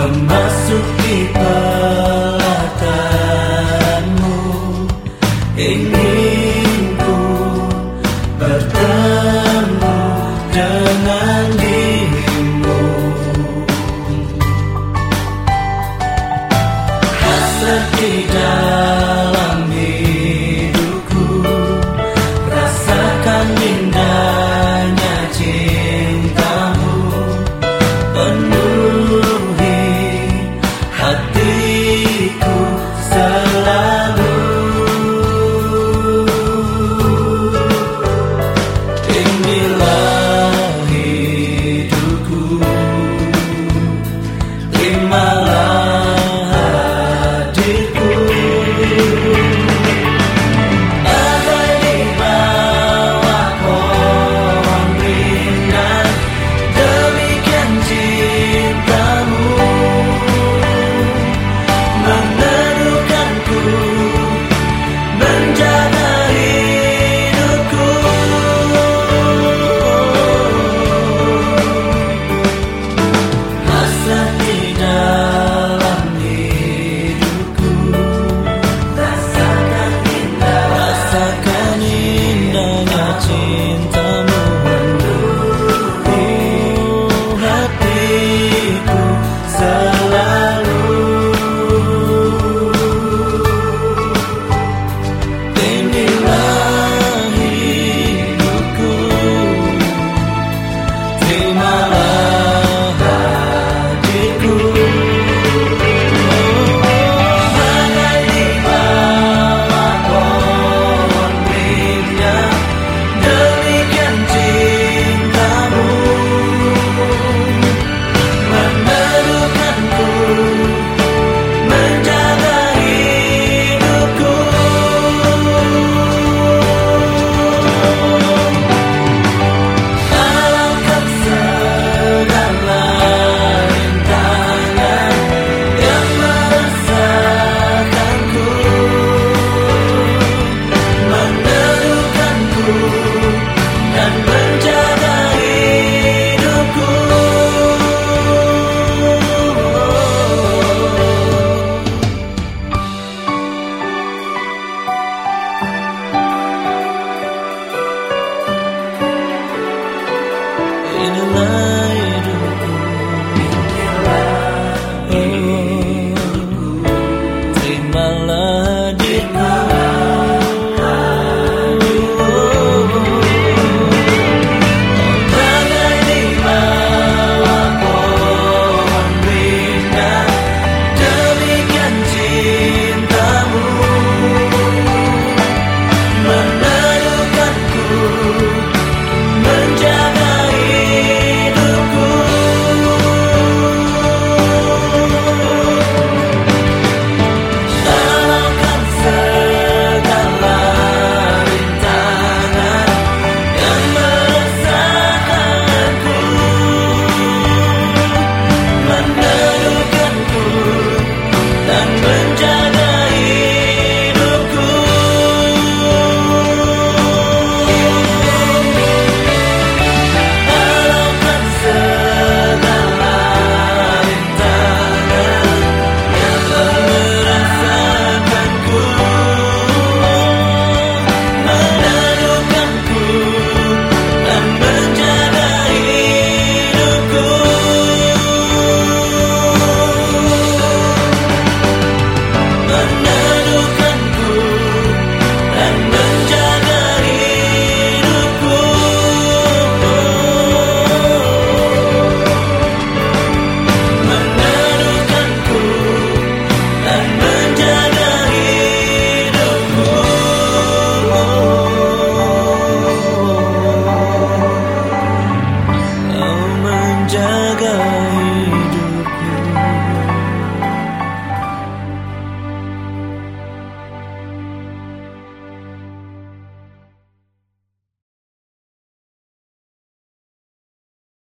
the